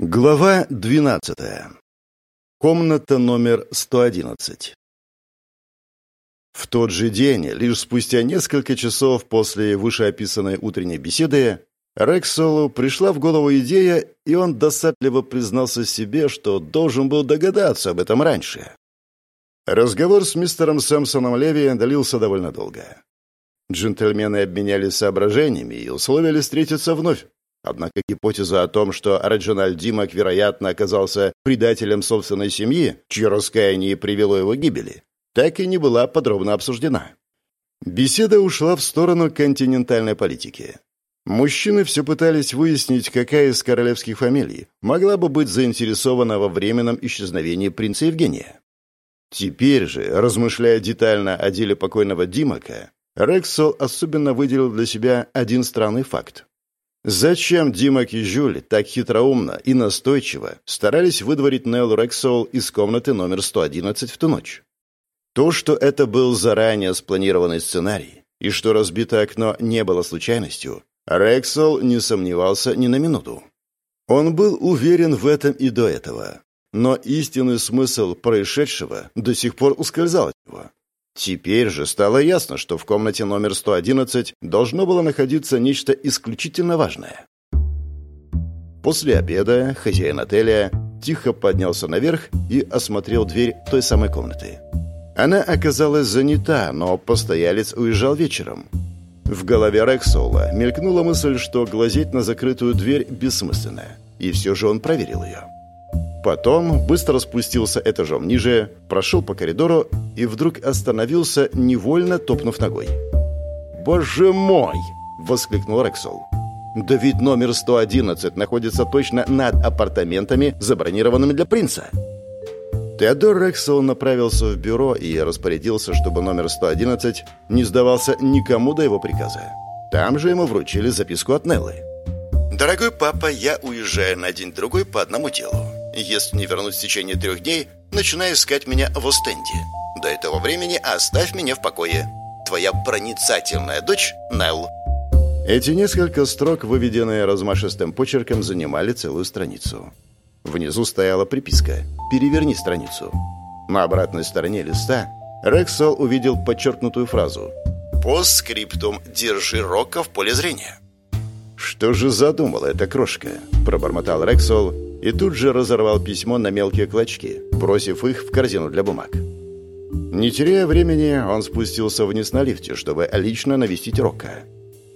Глава 12. Комната номер 111. В тот же день, лишь спустя несколько часов после вышеописанной утренней беседы, Рексолу пришла в голову идея, и он досадливо признался себе, что должен был догадаться об этом раньше. Разговор с мистером Сэмпсоном Леви длился довольно долго. Джентльмены обменялись соображениями и условились встретиться вновь. Однако гипотеза о том, что Реджинальд Димак, вероятно, оказался предателем собственной семьи, чье раскаяние привело его к гибели, так и не была подробно обсуждена. Беседа ушла в сторону континентальной политики. Мужчины все пытались выяснить, какая из королевских фамилий могла бы быть заинтересована во временном исчезновении принца Евгения. Теперь же, размышляя детально о деле покойного Димака, Рексол особенно выделил для себя один странный факт. Зачем Димак и Жюль так хитроумно и настойчиво старались выдворить Нелл Рексол из комнаты номер 111 в ту ночь? То, что это был заранее спланированный сценарий, и что разбитое окно не было случайностью, Рексол не сомневался ни на минуту. Он был уверен в этом и до этого. Но истинный смысл происшедшего до сих пор ускользал от него. Теперь же стало ясно, что в комнате номер 111 должно было находиться нечто исключительно важное. После обеда хозяин отеля тихо поднялся наверх и осмотрел дверь той самой комнаты. Она оказалась занята, но постоялец уезжал вечером. В голове Рексола мелькнула мысль, что глазеть на закрытую дверь бессмысленно, и все же он проверил ее. Потом быстро спустился этажом ниже, прошел по коридору и вдруг остановился, невольно топнув ногой. «Боже мой!» — воскликнул Рексол. «Да ведь номер 111 находится точно над апартаментами, забронированными для принца!» Теодор Рексол направился в бюро и распорядился, чтобы номер 111 не сдавался никому до его приказа. Там же ему вручили записку от Неллы. «Дорогой папа, я уезжаю на день-другой по одному делу. Если не вернусь в течение трех дней, начинай искать меня в Остенде. До этого времени оставь меня в покое. Твоя проницательная дочь Нелл». Эти несколько строк, выведенные размашистым почерком, занимали целую страницу. Внизу стояла приписка «Переверни страницу». На обратной стороне листа Рексол увидел подчеркнутую фразу «По скриптум держи Рока в поле зрения». «Что же задумала эта крошка?» – пробормотал Рексол и тут же разорвал письмо на мелкие клочки, бросив их в корзину для бумаг. Не теряя времени, он спустился вниз на лифте, чтобы лично навестить Рока.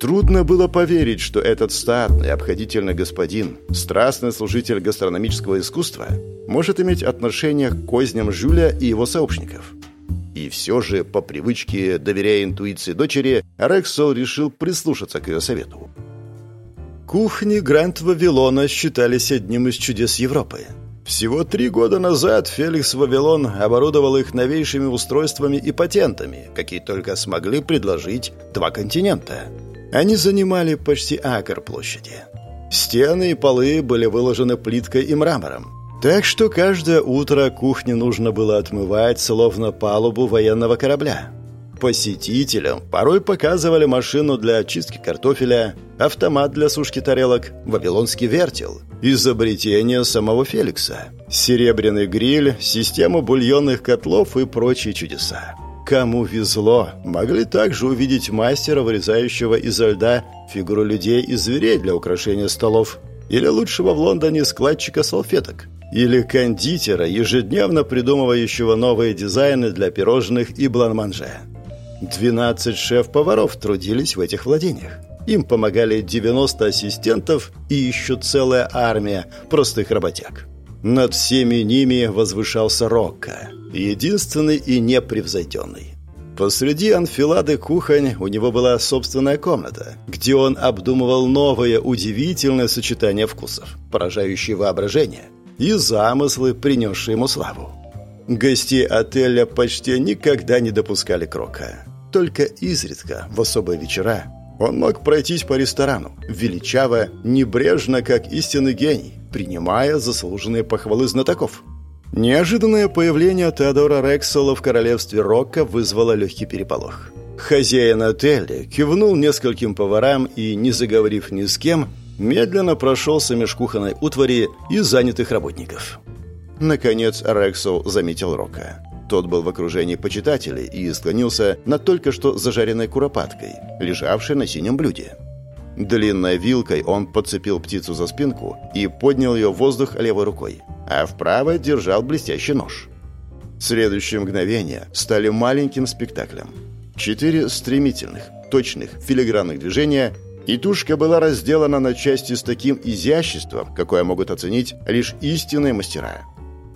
Трудно было поверить, что этот статный, обходительный господин, страстный служитель гастрономического искусства, может иметь отношение к козням Жюля и его сообщников. И все же, по привычке, доверяя интуиции дочери, Рексол решил прислушаться к ее совету. Кухни Гранд Вавилона считались одним из чудес Европы. Всего три года назад Феликс Вавилон оборудовал их новейшими устройствами и патентами, какие только смогли предложить два континента. Они занимали почти акр площади. Стены и полы были выложены плиткой и мрамором. Так что каждое утро кухню нужно было отмывать, словно палубу военного корабля. Посетителям порой показывали машину для очистки картофеля, автомат для сушки тарелок, вавилонский вертел, изобретение самого Феликса, серебряный гриль, систему бульонных котлов и прочие чудеса. Кому везло, могли также увидеть мастера, вырезающего изо льда фигуру людей и зверей для украшения столов, или лучшего в Лондоне складчика салфеток, или кондитера, ежедневно придумывающего новые дизайны для пирожных и бланманже. 12 шеф-поваров трудились в этих владениях. Им помогали 90 ассистентов и еще целая армия простых работяг. Над всеми ними возвышался Рокко, единственный и непревзойденный. Посреди анфилады кухонь у него была собственная комната, где он обдумывал новое удивительное сочетание вкусов, поражающее воображение, и замыслы, принесшие ему славу. Гости отеля почти никогда не допускали Крока. Только изредка, в особые вечера, он мог пройтись по ресторану, величаво, небрежно, как истинный гений, принимая заслуженные похвалы знатоков. Неожиданное появление Теодора Рексела в королевстве Рока вызвало легкий переполох. Хозяин отеля кивнул нескольким поварам и, не заговорив ни с кем, медленно прошелся меж кухонной утвари и занятых работников. Наконец Рексел заметил Рока. Тот был в окружении почитателей и склонился над только что зажаренной куропаткой, лежавшей на синем блюде. Длинной вилкой он подцепил птицу за спинку и поднял ее в воздух левой рукой, а в правой держал блестящий нож. Следующие мгновения стали маленьким спектаклем. Четыре стремительных, точных, филигранных движения, и тушка была разделана на части с таким изяществом, какое могут оценить лишь истинные мастера.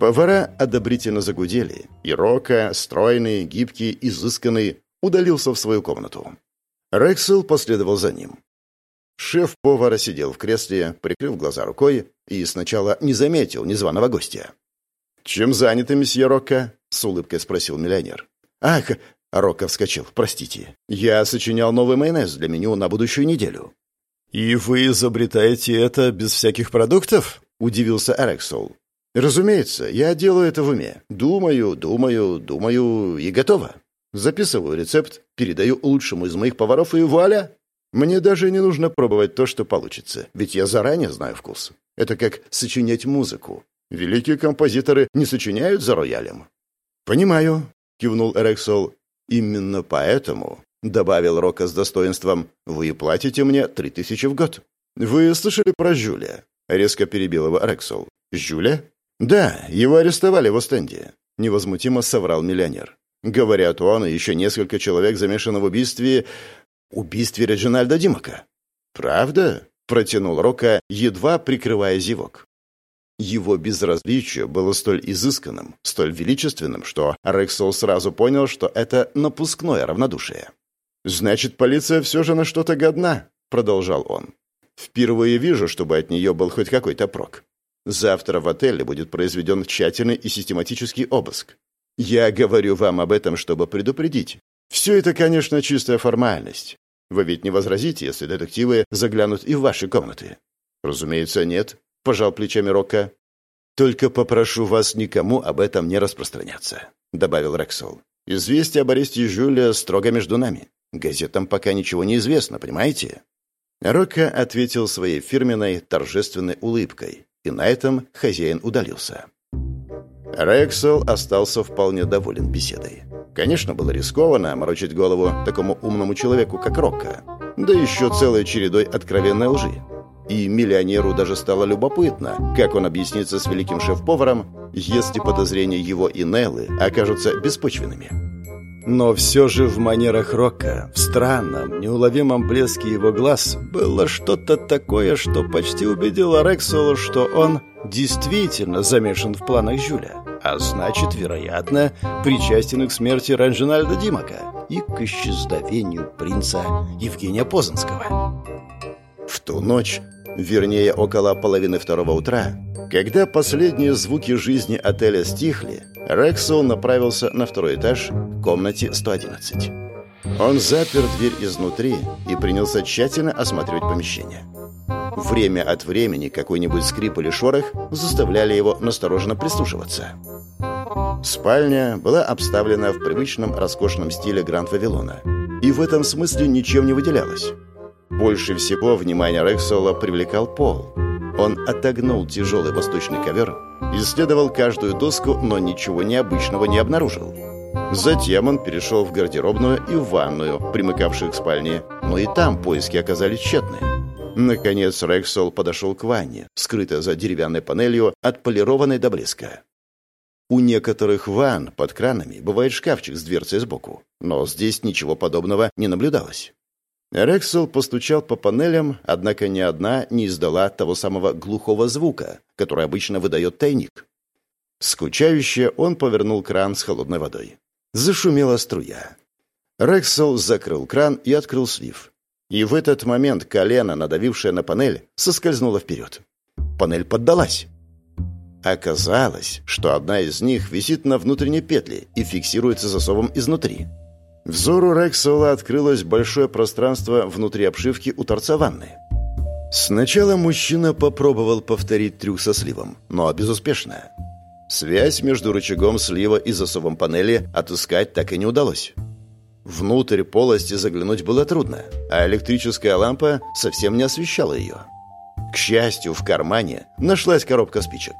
Повара одобрительно загудели, и Рока, стройный, гибкий, изысканный, удалился в свою комнату. Рексел последовал за ним. Шеф-повара сидел в кресле, прикрыв глаза рукой, и сначала не заметил незваного гостя. «Чем заняты, месье Рокко?» — с улыбкой спросил миллионер. «Ах!» — Рокко вскочил. «Простите. Я сочинял новый майонез для меню на будущую неделю». «И вы изобретаете это без всяких продуктов?» — удивился Эрексол. «Разумеется, я делаю это в уме. Думаю, думаю, думаю и готово. Записываю рецепт, передаю лучшему из моих поваров и вуаля! Мне даже не нужно пробовать то, что получится, ведь я заранее знаю вкус. Это как сочинять музыку. Великие композиторы не сочиняют за роялем. «Понимаю», — кивнул Эрексол. «Именно поэтому», — добавил Рока с достоинством, «вы платите мне три тысячи в год». «Вы слышали про Жюля?» — резко перебил его Эрексол. «Жюля?» «Да, его арестовали в Остенде», — невозмутимо соврал миллионер. «Говорят, он и еще несколько человек замешаны в убийстве убийстве Реджинальда Димака. «Правда?» — протянул Рока, едва прикрывая зевок. Его безразличие было столь изысканным, столь величественным, что Рексол сразу понял, что это напускное равнодушие. «Значит, полиция все же на что-то годна», — продолжал он. «Впервые вижу, чтобы от нее был хоть какой-то прок. Завтра в отеле будет произведен тщательный и систематический обыск. Я говорю вам об этом, чтобы предупредить. Все это, конечно, чистая формальность. Вы ведь не возразите, если детективы заглянут и в ваши комнаты? Разумеется, нет, пожал плечами Рокко. Только попрошу вас никому об этом не распространяться, добавил Рексол. Известие об аресте Жюля строго между нами. Газетам пока ничего не известно, понимаете? Рокко ответил своей фирменной торжественной улыбкой, и на этом хозяин удалился. Рексел остался вполне доволен беседой. Конечно, было рискованно морочить голову такому умному человеку, как Рокко, да еще целой чередой откровенной лжи. И миллионеру даже стало любопытно, как он объяснится с великим шеф-поваром, если подозрения его и Неллы окажутся беспочвенными. Но все же в манерах Рокко, в странном, неуловимом блеске его глаз, было что-то такое, что почти убедило Рексолу, что он действительно замешан в планах Жюля а значит, вероятно, причастен к смерти Ранжинальда Димака и к исчезновению принца Евгения Позанского. В ту ночь, вернее, около половины второго утра, когда последние звуки жизни отеля стихли, Рексел направился на второй этаж к комнате 111. Он запер дверь изнутри и принялся тщательно осматривать помещение. Время от времени какой-нибудь скрип или шорох заставляли его настороженно прислушиваться. Спальня была обставлена в привычном роскошном стиле Гранд Вавилона и в этом смысле ничем не выделялась. Больше всего внимание Рексола привлекал пол. Он отогнул тяжелый восточный ковер, исследовал каждую доску, но ничего необычного не обнаружил. Затем он перешел в гардеробную и в ванную, примыкавшую к спальне, но и там поиски оказались тщетные. Наконец Рексол подошел к ванне, скрытой за деревянной панелью, отполированной до блеска. У некоторых ванн под кранами бывает шкафчик с дверцей сбоку, но здесь ничего подобного не наблюдалось. Рексел постучал по панелям, однако ни одна не издала того самого глухого звука, который обычно выдает тайник. Скучающе он повернул кран с холодной водой. Зашумела струя. Рексел закрыл кран и открыл слив. И в этот момент колено, надавившее на панель, соскользнуло вперед. Панель поддалась. Оказалось, что одна из них висит на внутренней петле и фиксируется засовом изнутри. Взору Рексола открылось большое пространство внутри обшивки у торца ванны. Сначала мужчина попробовал повторить трюк со сливом, но безуспешно. Связь между рычагом слива и засовом панели отыскать так и не удалось. Внутрь полости заглянуть было трудно, а электрическая лампа совсем не освещала ее. К счастью, в кармане нашлась коробка спичек.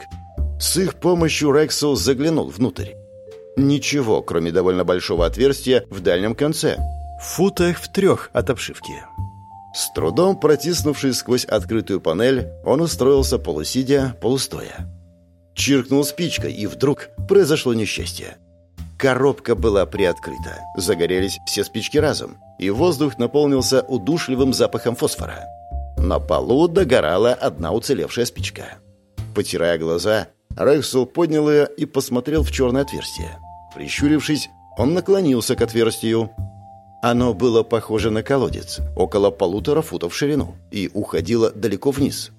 С их помощью Рексел заглянул внутрь. Ничего, кроме довольно большого отверстия в дальнем конце, в футах в трех от обшивки. С трудом протиснувшись сквозь открытую панель, он устроился полусидя, полустоя. Чиркнул спичкой, и вдруг произошло несчастье. Коробка была приоткрыта. Загорелись все спички разом, и воздух наполнился удушливым запахом фосфора. На полу догорала одна уцелевшая спичка. Потирая глаза, Рексел поднял ее и посмотрел в черное отверстие. Прищурившись, он наклонился к отверстию. Оно было похоже на колодец, около полутора футов в ширину, и уходило далеко вниз.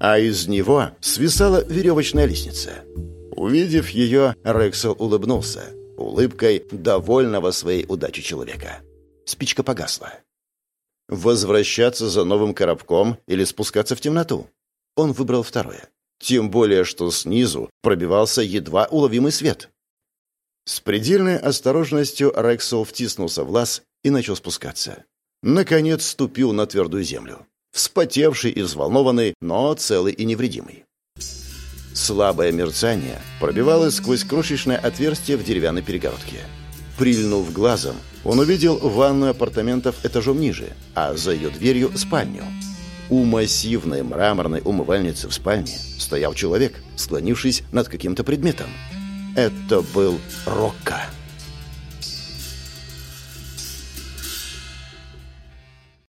А из него свисала веревочная лестница. Увидев ее, Рексел улыбнулся, улыбкой довольного своей удачи человека. Спичка погасла. Возвращаться за новым коробком или спускаться в темноту? Он выбрал второе. Тем более, что снизу пробивался едва уловимый свет. С предельной осторожностью Рексел втиснулся в лаз и начал спускаться. Наконец ступил на твердую землю. Вспотевший и взволнованный, но целый и невредимый. Слабое мерцание пробивалось сквозь крошечное отверстие в деревянной перегородке. Прильнув глазом, он увидел ванную апартаментов этажом ниже, а за ее дверью — спальню. У массивной мраморной умывальницы в спальне стоял человек, склонившись над каким-то предметом. Это был Рокко.